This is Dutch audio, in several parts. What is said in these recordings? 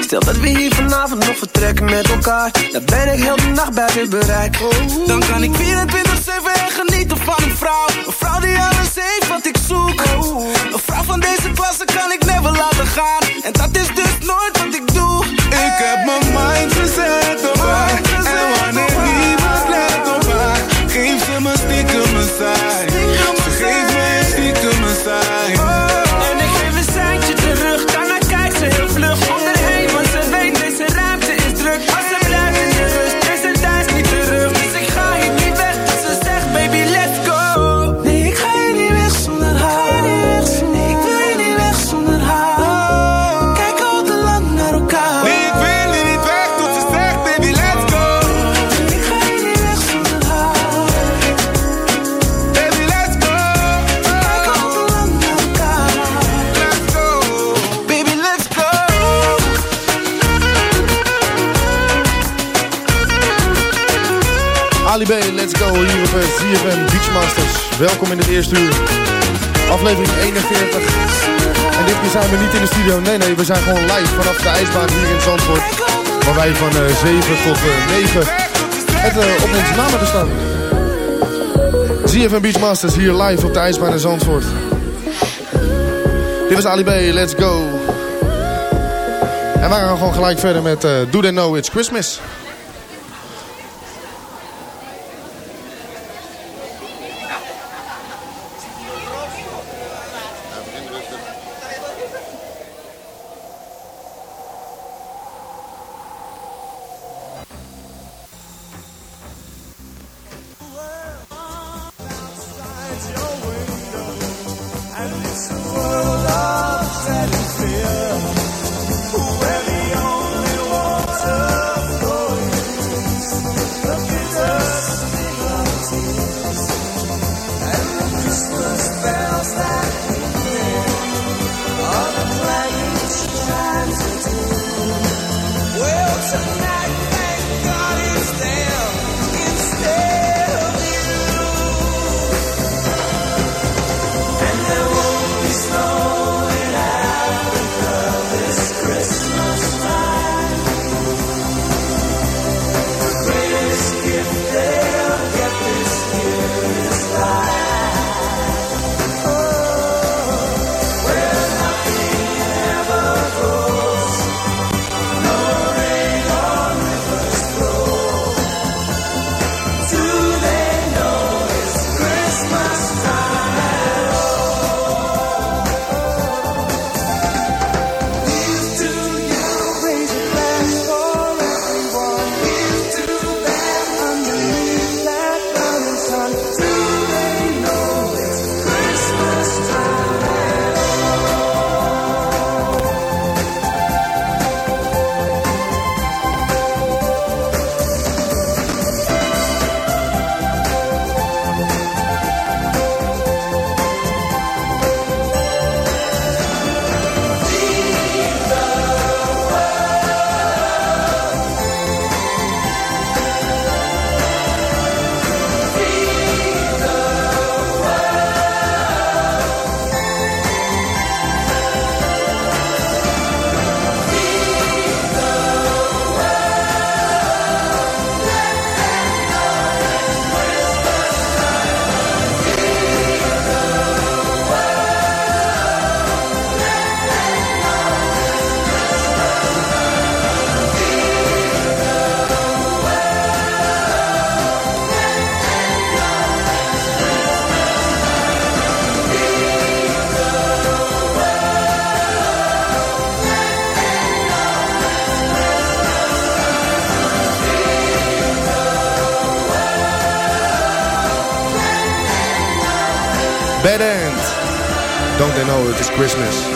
Stel dat we hier vanavond nog vertrekken met elkaar. Dan ben ik heel de nacht buiten bereik. Dan kan ik 24-7 genieten van een vrouw. Een vrouw die alles heeft wat ik zoek. Een vrouw van deze klasse kan ik never laten gaan. En dat is dus nooit wat ik doe. Ik heb mijn mind gezet op haar. En wanneer niemand let op haar Geef ze me ZFM Beachmasters. Welkom in het eerste uur. Aflevering 41. En dit keer zijn we niet in de studio. Nee, nee, we zijn gewoon live vanaf de ijsbaan hier in Zandvoort. Waar wij van uh, 7 tot uh, 9 het uh, op onze namen te staan. ZFM Beachmasters hier live op de ijsbaan in Zandvoort. Dit was Ali B, let's go. En we gaan gewoon gelijk verder met Do They Know It's Christmas. Christmas?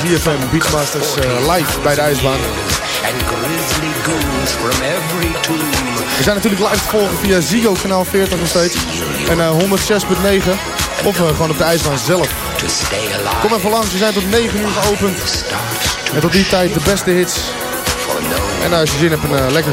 ZFM Beachmasters uh, live bij de ijsbaan. We zijn natuurlijk live te volgen via Zigo kanaal 40 nog steeds. En uh, eh, 106.9 of gewoon op de ijsbaan zelf. Kom even langs, we zijn tot 9 uur geopend. En tot die tijd de beste hits En als je zin hebt, een lekker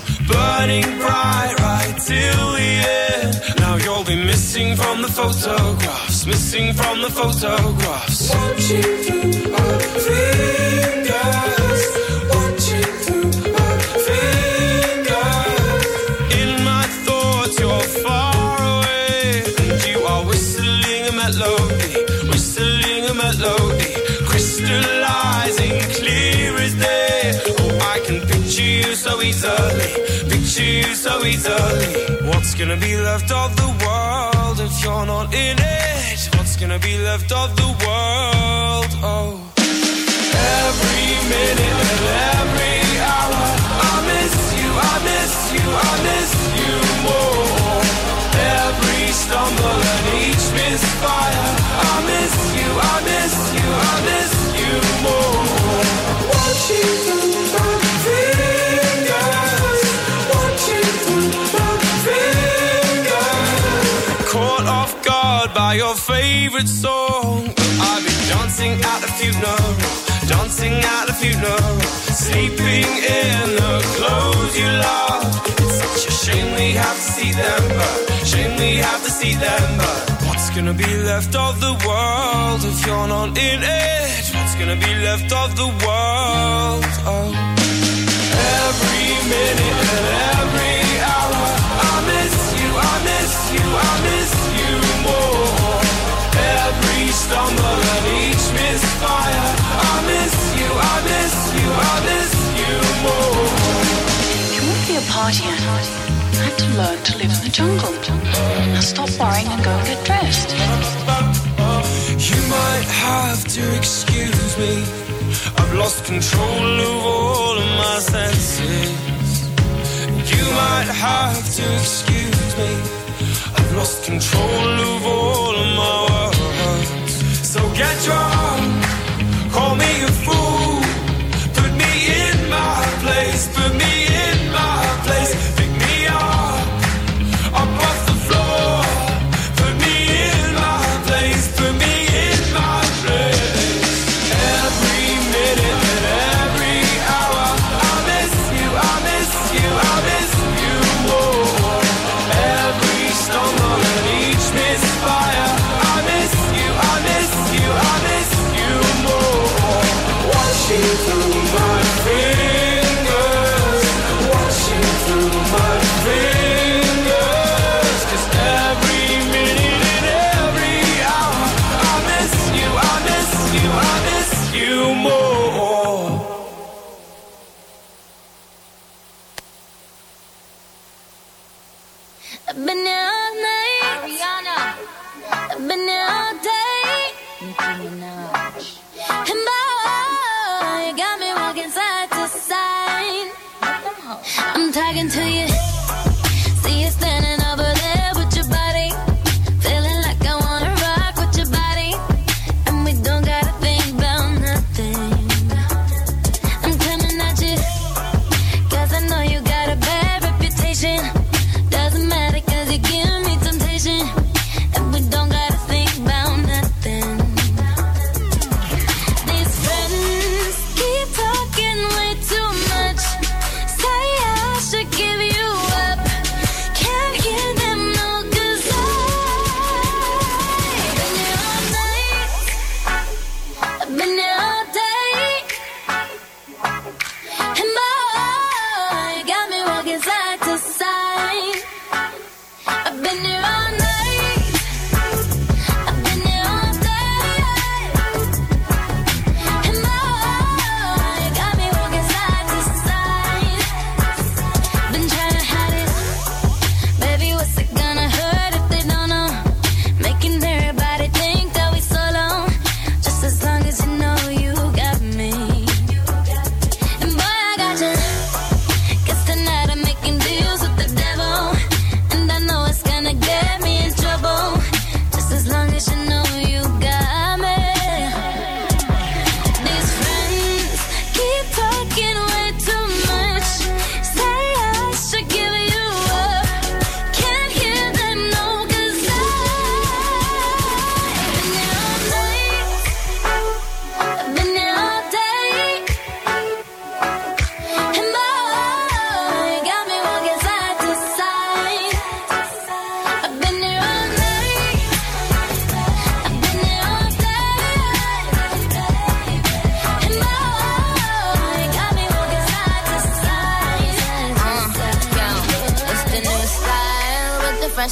burning bright right till the end. Now you'll be missing from the photographs, missing from the photographs. Watching through our feet. So easily. What's gonna be left of the world if you're not in it? What's gonna be left of the world? Oh, every minute and every hour, I miss you, I miss you, I miss you more. Every stumble and each misfire, I miss you, favorite song. I've been dancing at the funeral, dancing at the funeral, sleeping in the clothes you love. It's such a shame we have to see them, but shame we have to see them, but what's gonna be left of the world if you're not in it? What's gonna be left of the world? Oh, every minute and every hour, I miss you, I miss you, I miss you stumble and each misfire. I miss you, I miss you, I miss you more. It won't be a party, Anna. I have to learn to live in the jungle. Now stop worrying and go and get dressed. You might have to excuse me. I've lost control of all of my senses. You might have to excuse me. I've lost control of all of my get drunk, call me talking to you.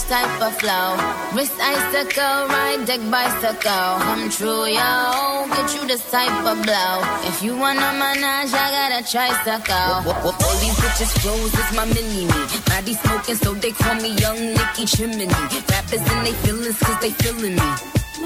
Type of flow. Wrist icicle, ride deck bicycle. Come true, yo. Get you this type of blow. If you wanna manage, I got a tricycle. All these bitches froze, it's my mini me. Body smoking, so they call me Young Nicky Chimney. Rappers and they feelings, cause they feeling me.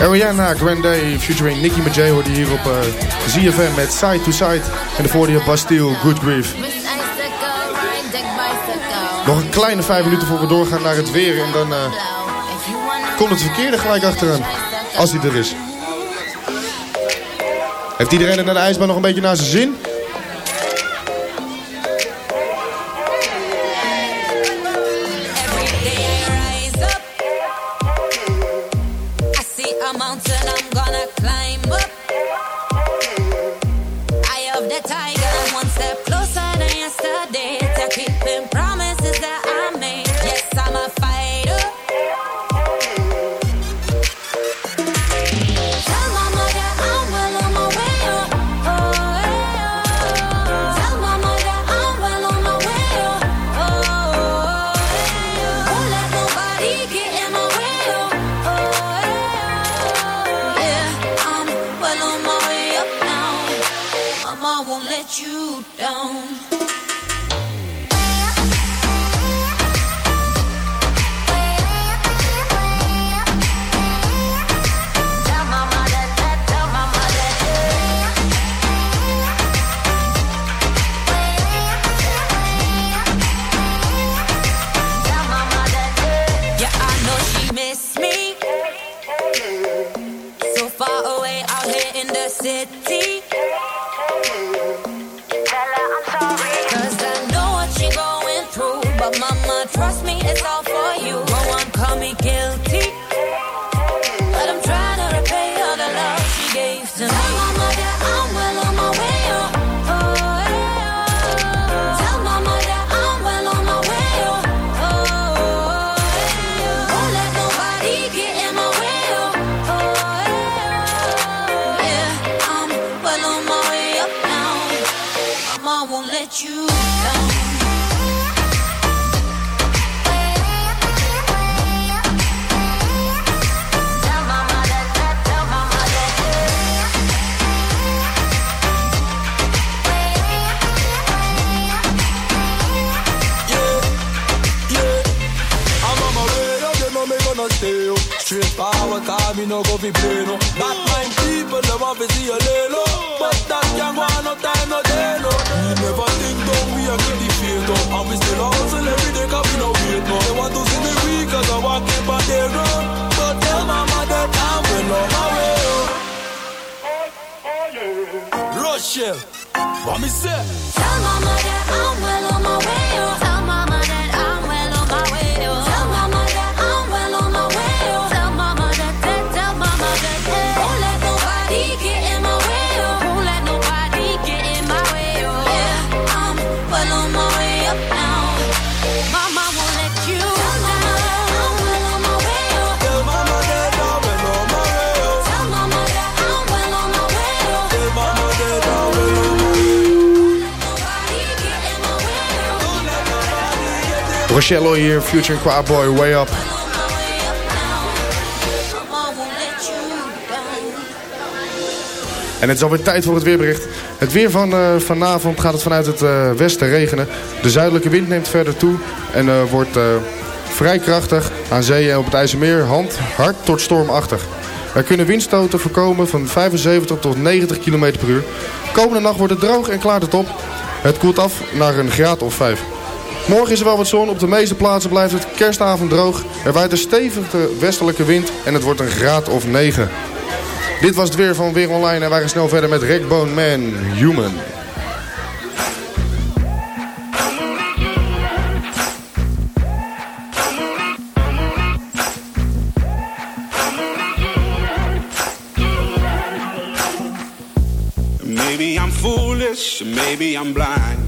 Ariana Grande featuring Nicki Minaj hoorde hier op uh, ZFM met Side to Side. En de voordeel Bastille, Good Grief. Nog een kleine vijf minuten voor we doorgaan naar het weer. En dan uh, komt het verkeerde gelijk achteraan. Als hij er is. Heeft iedereen er naar de ijsbaan nog een beetje naar zijn zin? me no go be play no. That time people they want to see a lay low, but that can go on no time no day no. We never think that we are get the and we still hustle every day 'cause we no wait no. They want to see me weak 'cause I walk in by their road, but tell my mother I'm well on my way. Rush yeah. What me say? Tell my mother I'm well on my way. Oh. Tell my mother I'm well on my way. Oh. Rochelle hier, Future Boy, Way Up. En het is alweer tijd voor het weerbericht. Het weer van uh, vanavond gaat het vanuit het uh, westen regenen. De zuidelijke wind neemt verder toe en uh, wordt vrij krachtig aan zee en op het IJsselmeer hand, hard tot stormachtig. Er kunnen windstoten voorkomen van 75 tot 90 km per uur. Komende nacht wordt het droog en klaart het op. Het koelt af naar een graad of 5. Morgen is er wel wat zon. Op de meeste plaatsen blijft het kerstavond droog. Er waait een stevige westelijke wind en het wordt een graad of 9. Dit was het weer van Weer Online en wij gaan snel verder met Rackbone Man Human. Maybe I'm foolish, maybe I'm blind.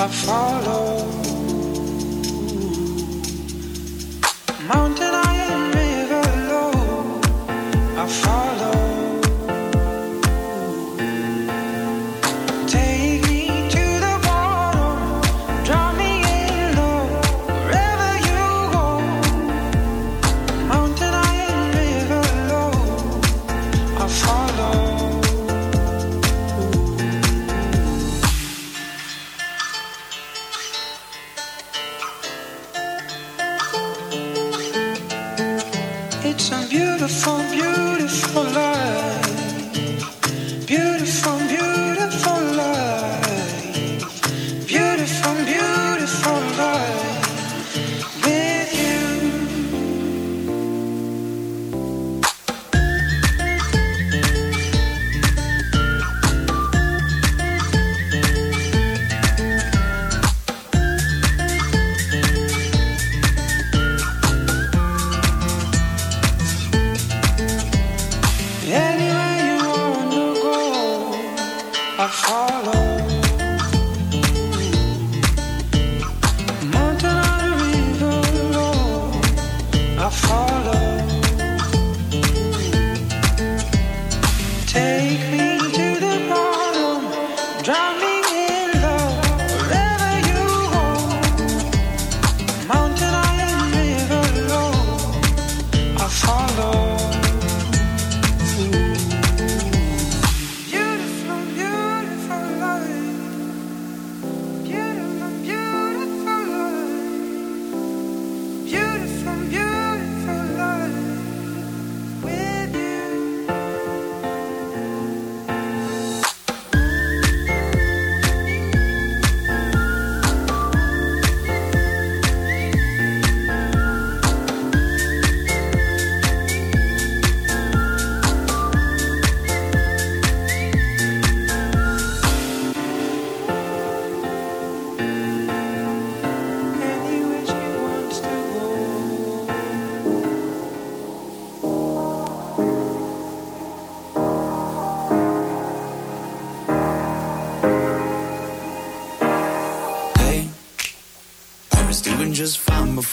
I follow.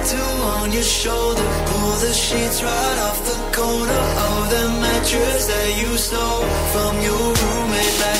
tattoo on your shoulder. Pull the sheets right off the corner of the mattress that you stole from your roommate back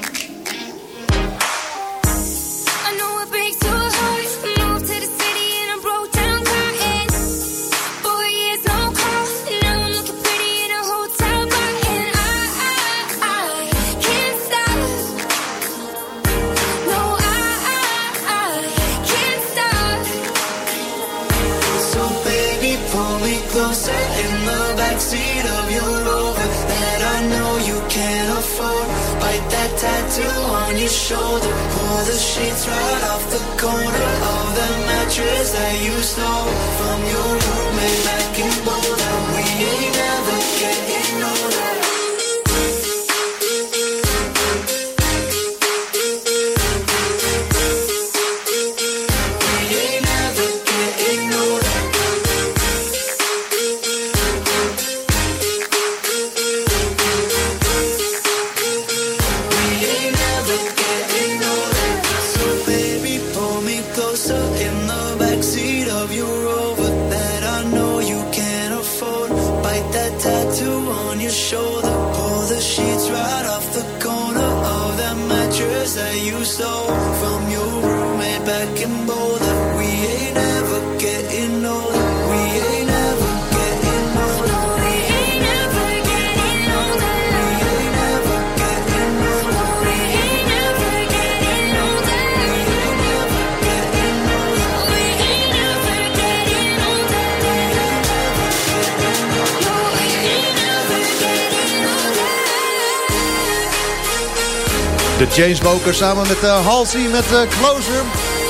Boker samen met uh, Halsey met eh, Closer.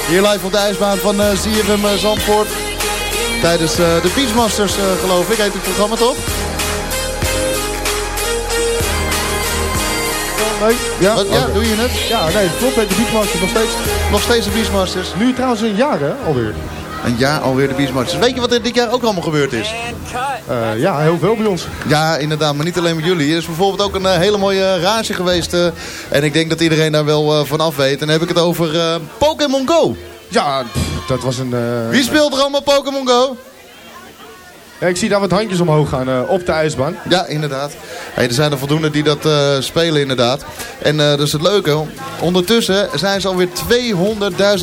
Hier live op de ijsbaan van eh ZFM Zandvoort. Tijdens de Beachmasters geloof ik. Heet het programma toch? Nee, ja, Wat, ja, oké. doe je het? ja, nee, klopt. De Beachmasters nog steeds. Nog steeds de Beachmasters. Nu trouwens een jaar, hè, alweer. En ja, alweer de Beachmasters. Weet je wat er dit jaar ook allemaal gebeurd is? Eh, ja, heel veel bij ons. Ja, inderdaad, maar niet alleen met jullie. Er is bijvoorbeeld ook een eh, hele mooie rage geweest. eh, en ik denk dat iedereen daar wel eh, van af weet. En dan heb ik het over eh, Pokémon Go. Ja, pff, dat was een... eh, Wie speelt er allemaal Pokémon Go? Ja, ik zie daar wat handjes omhoog gaan eh, op de ijsbaan. Ja, inderdaad. Hey, er zijn er voldoende die dat eh, spelen inderdaad. En eh, dat is het leuke. Ondertussen zijn ze alweer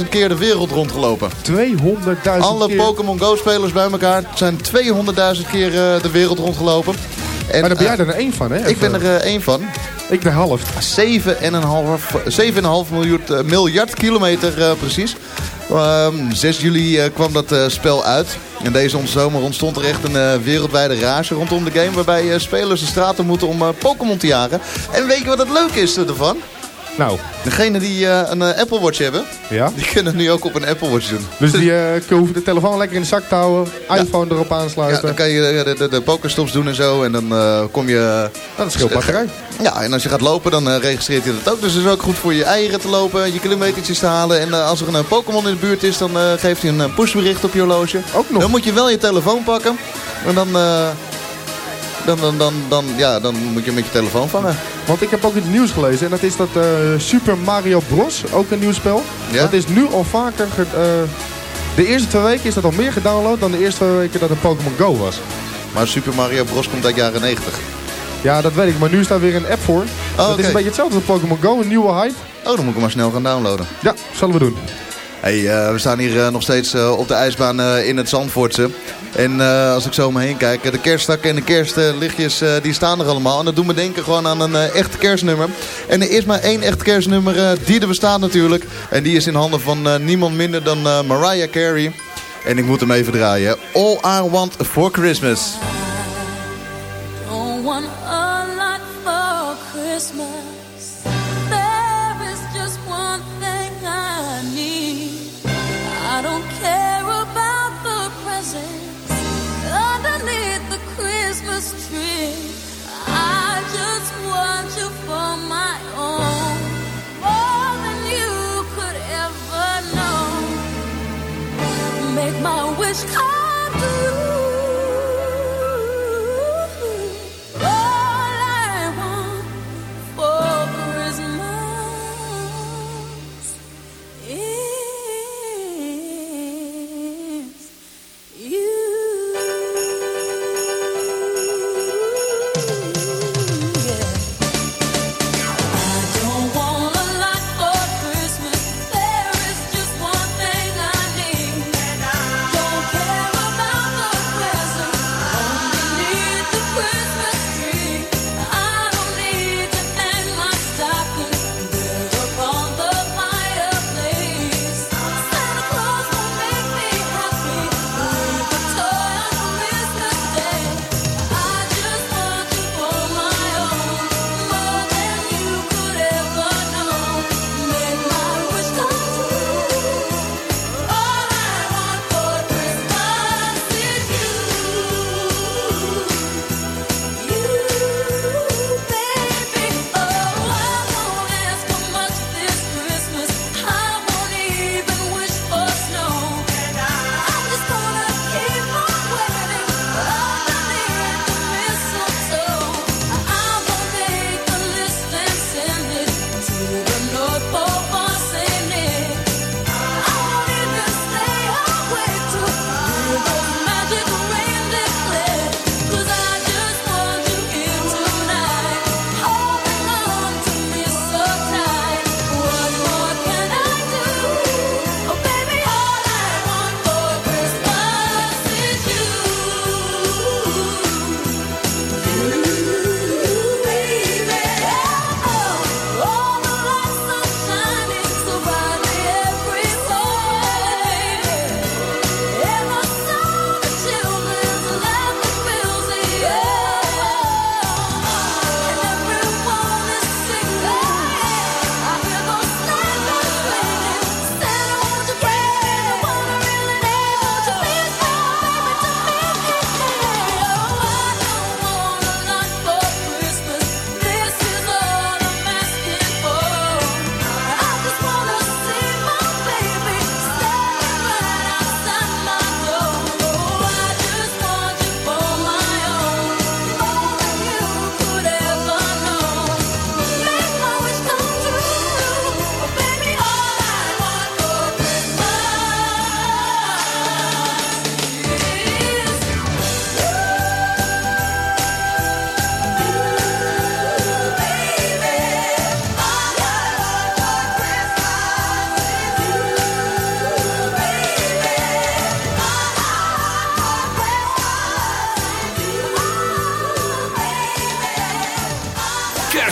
200.000 keer de wereld rondgelopen. 200.000 Alle keer. Pokémon Go spelers bij elkaar zijn 200.000 keer de wereld rondgelopen. En, Maar daar ben jij eh, er één van, hè? ik ben er eh, één van. Ik de helft. 7,5 7,5 miljard, eh, miljard kilometer eh, precies. Ehm, 6 juli eh, kwam dat eh, spel uit. En deze zomer ontstond er echt een eh, wereldwijde rage rondom de game... waarbij eh, spelers de straten moeten om eh, Pokémon te jagen. En weet je wat het leuke is ervan? Nou, Degene die eh, een eh, Apple Watch hebben, ja. die kunnen het nu ook op een Apple Watch doen. Dus die eh hoeven de telefoon lekker in de zak te houden. iPhone erop Ja, aansluiten. dan kan je de, de, de pokerstops doen en zo. En dan eh, kom je... Dat scheelt batterij. Ja, en als je gaat lopen, dan registreert hij dat ook. Dus het is ook goed voor je eieren te lopen, je kilometertjes te halen. En als er een Pokémon in de buurt is, dan geeft hij een pushbericht op je horloge. Ook nog. Dan moet je wel je telefoon pakken. En dan, dan, dan, dan, dan, ja, dan moet je met je telefoon vangen. Want ik heb ook iets nieuws gelezen. En dat is dat eh, Super Mario Bros. Ook een nieuw spel. Ja? Dat is nu al vaker... ge- eh, de eerste twee weken is dat al meer gedownload dan de eerste twee weken dat het Pokémon Go was. Maar Super Mario Bros. komt uit jaren 90. Ja, dat weet ik. Maar nu is daar weer een app voor. dat Oh, oké. is een beetje hetzelfde als Pokémon Go. Een nieuwe hype. Oh, dan moet ik hem maar snel gaan downloaden. Ja, zullen we doen. Hey, eh, we staan hier eh, nog steeds eh, op de ijsbaan in het Zandvoortse. En als ik zo om me heen kijk, de kerststakken en de kerstlichtjes die staan er allemaal. En dat doet me denken gewoon aan een echt kerstnummer. En er is maar één echt kerstnummer die er bestaat natuurlijk. En die is in handen van niemand minder dan Mariah Carey. En ik moet hem even draaien. All I Want For Christmas.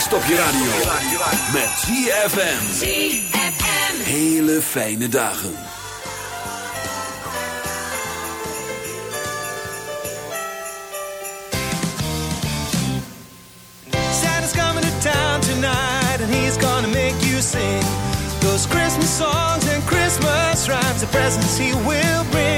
Kerst op je radio. Met ZFM. Hele fijne dagen. Santa's coming to town tonight, and he's gonna make you sing those Christmas songs and Christmas rhymes. The presents he will bring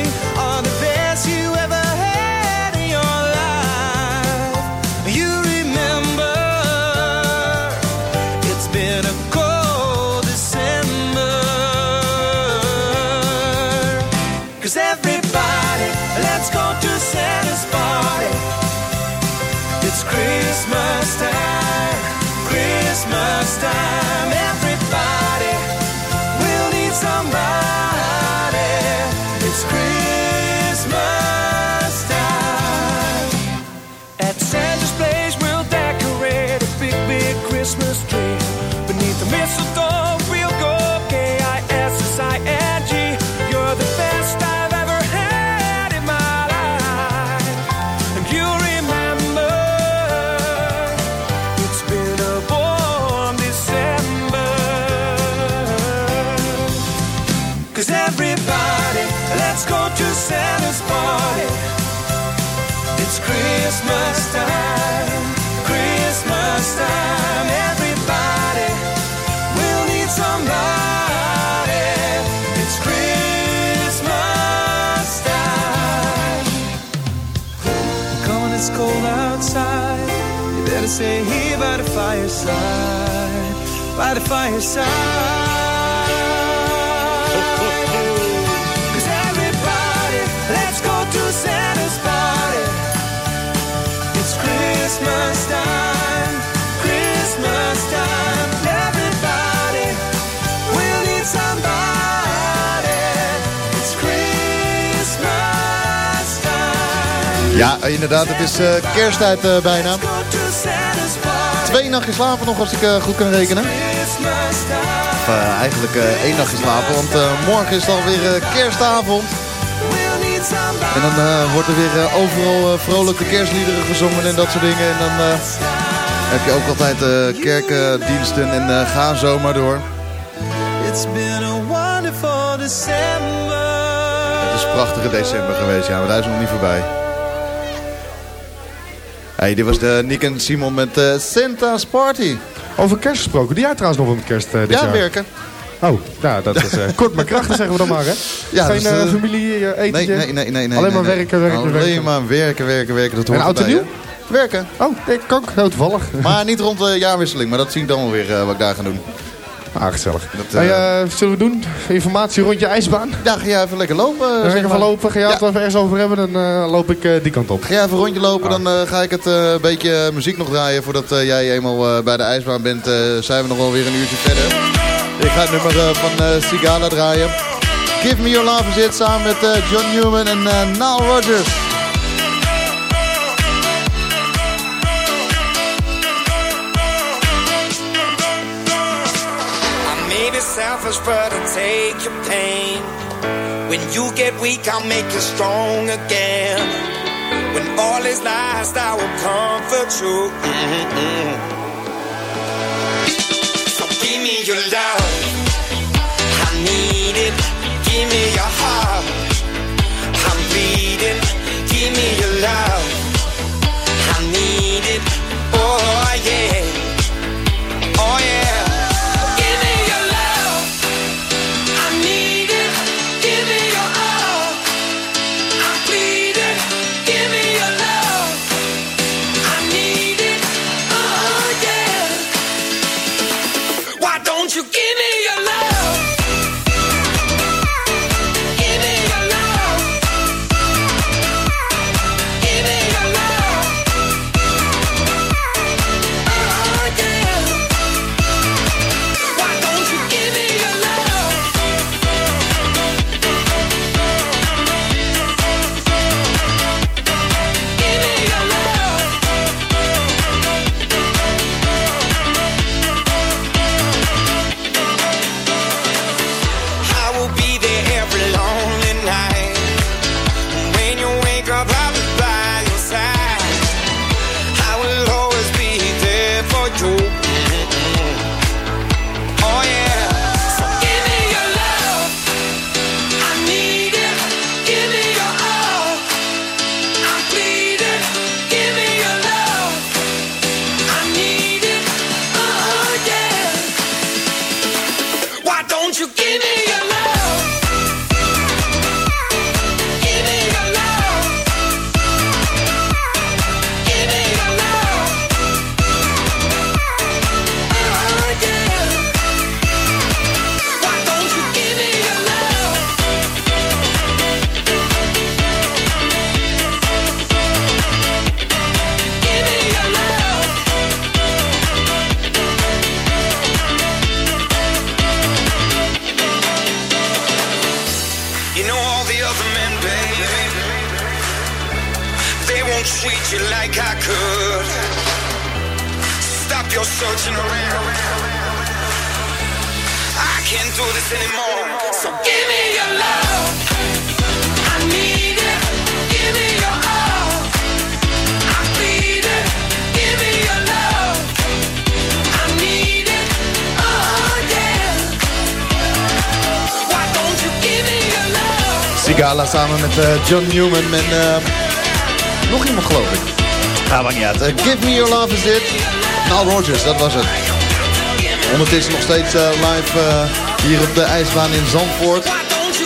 time. You better stay here by the fireside, by the fireside. Ja, inderdaad, het is eh, kersttijd eh, bijna. Twee nachtjes slapen nog als ik eh, goed kan rekenen. Of eigenlijk eh, één nachtje slapen, want eh, morgen is het alweer eh, kerstavond. En dan eh, wordt er weer overal eh, vrolijke kerstliederen gezongen en dat soort dingen. En dan eh, heb je ook altijd eh, kerkdiensten en eh, ga zo maar door. It's been a wonderful December. Het is een prachtige december geweest, ja, maar daar is nog niet voorbij. Hey, dit was de Nick en Simon met eh, Santa's Party. Over kerst gesproken. Die jij trouwens nog met kerst eh, dit Ja, jaar? werken. Oh, ja, dat is eh, kort maar krachtig zeggen we dan maar, hè? Ja, Geen dus, familie, eh, Nee, etentje? nee, nee, nee. nee Alleen maar nee, werken, werken, Alleen werken. maar werken, werken, werken. Dat hoort En oud en nieuw? Werken. Oh, ik ook. Heel toevallig. Maar niet rond de jaarwisseling, maar dat zie ik dan wel weer wat ik daar ga doen. Ah, gezellig. Dat, Hey, eh, eh, zullen we doen? Informatie rond je ijsbaan? Ja, ga jij even lekker lopen. Dan zeg ga ik even maar. lopen. Ga jij het Ja. even ergens over hebben? Dan eh, loop ik eh, die kant op. Ga jij even een rondje lopen, dan eh, ga ik het eh, een beetje muziek nog draaien. Voordat eh, jij eenmaal eh, bij de ijsbaan bent, eh, zijn we nog wel weer een uurtje verder. Ik ga het nummer eh, van eh, Sigala draaien. Give Me Your Love is it, samen met eh, John Newman en eh Nile Rodgers. But I'll take your pain. When you get weak, I'll make you strong again. When all is lost, I will comfort you. Mm-mm. So give me your love. I need it. Give me your heart. I'm bleeding. Give me your love. Samen met eh, John Newman en eh, nog iemand geloof ik. Nou, maakt niet uit. Eh, Give Me Your Love is dit. Nou, Rogers, dat was het. Ondertussen nog steeds live hier op de ijsbaan in Zandvoort.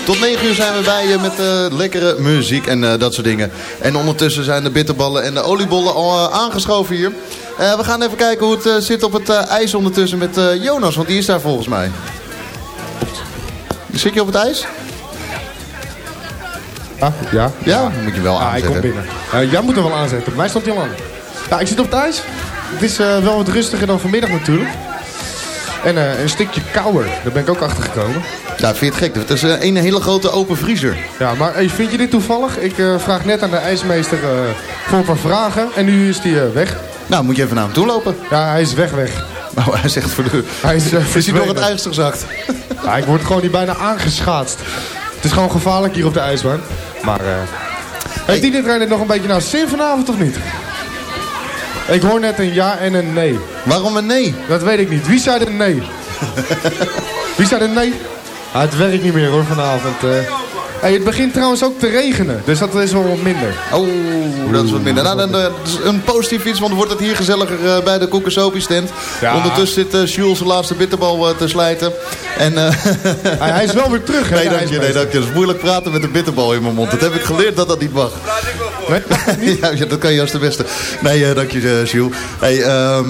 Tot 9 uur zijn we bij je met eh, lekkere muziek en dat soort dingen. En ondertussen zijn de bitterballen en de oliebollen al aangeschoven hier. We gaan even kijken hoe het zit op het ijs ondertussen met Jonas, want die is daar volgens mij. Zit je op het ijs? Ah, ja. Ja, moet je wel Ah, ik aanzetten. kom binnen. Eh, jij moet er wel aanzetten. Bij mij stond hij al aan. Ja, ik zit op het ijs. Het is eh, wel wat rustiger dan vanmiddag natuurlijk. En eh, een stukje kouder. Daar ben ik ook achter gekomen. Ja, vind je het gek? Het is een hele grote open vriezer. Ja, maar hey, vind je dit toevallig? Ik vraag net aan de ijsmeester voor een paar vragen. En nu is hij eh, weg. Nou, moet je even naar hem toe lopen. Ja, hij is weg weg. Nou, hij zegt voor de... Hij is, Is hij door het ijs gezakt? Ja, ik word gewoon hier bijna aangeschaatst. Het is gewoon gevaarlijk hier op de ijsbaan. Maar eh heeft iedereen het nog een beetje naar zin vanavond of niet? Ik hoor net een ja en een nee. Waarom een nee? Dat weet ik niet. Wie zei er nee? Wie zei er nee? Ah, het werkt niet meer hoor vanavond. eh. Hey, het begint trouwens ook te regenen, dus dat is wel wat minder. Oh, dat is wat minder. Nou, dan, eh, een positief iets, want wordt het hier gezelliger eh, bij de Koekensopie stand. Ja. Ondertussen zit eh Jules zijn laatste bitterbal te slijten. En, Hij, hij is wel weer terug, hè? nee, dank je, nee, dank je. Het is moeilijk praten met een bitterbal in mijn mond. Dat heb ik geleerd dat dat niet mag. Nee? ja, dat kan je als de beste. Nee, eh, dank je, eh, Jules. Hey, ehm,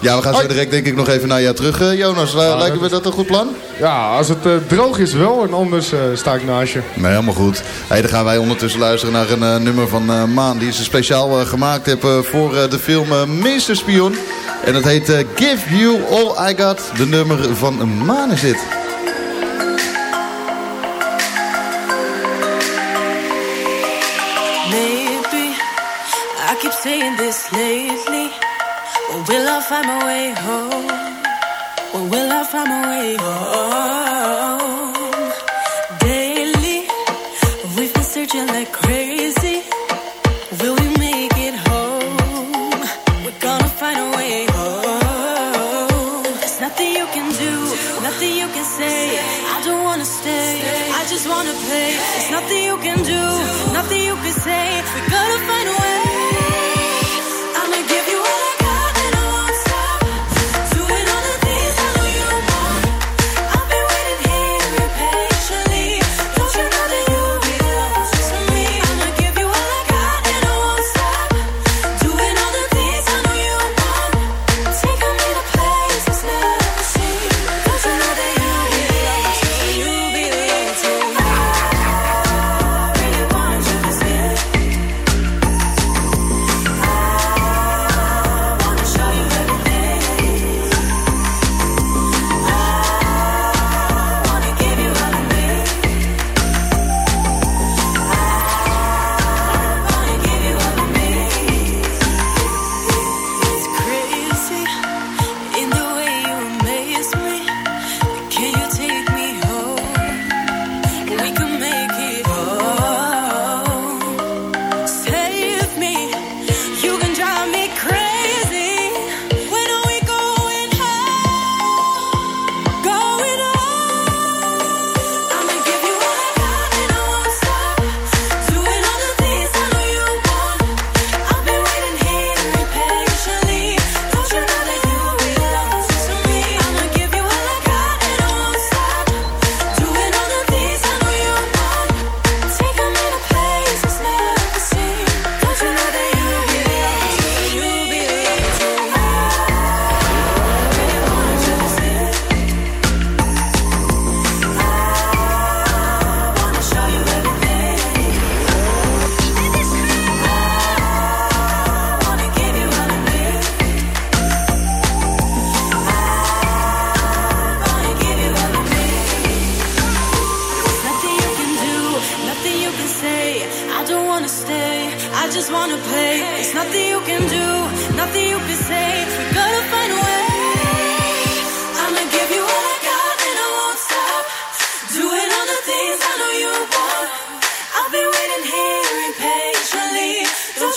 ja, we gaan zo direct denk ik nog even naar jou terug. Eh, Jonas, eh, lijken we dat een goed plan? Ja, als het droog is wel en anders eh, sta ik naast je. Nee, helemaal goed. Hey, dan gaan wij ondertussen luisteren naar een nummer van eh, Maan. Die ze speciaal eh, gemaakt hebben voor eh, de film Meesterspion. En dat heet eh, Give You All I Got. De nummer van Maan is dit. Saying this lately. When will I find my way home? When will I find my way home?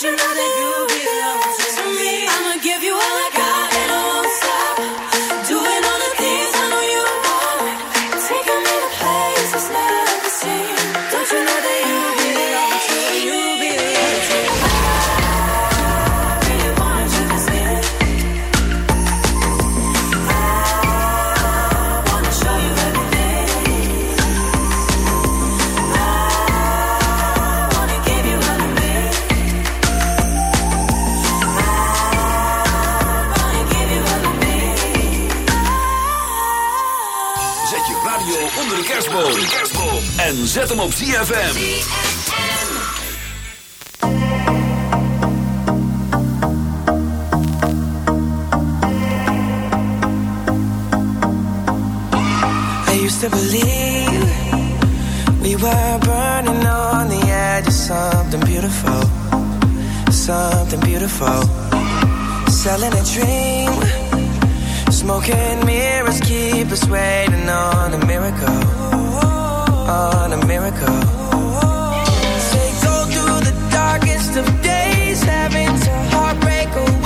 you know that you Zet hem op ZFM. I used to believe we were burning on the edge of something beautiful. Something beautiful. Selling a dream. Smoking mirrors keep us waiting on a miracle on a miracle. Say go through the darkest of days, having to heartbreak away.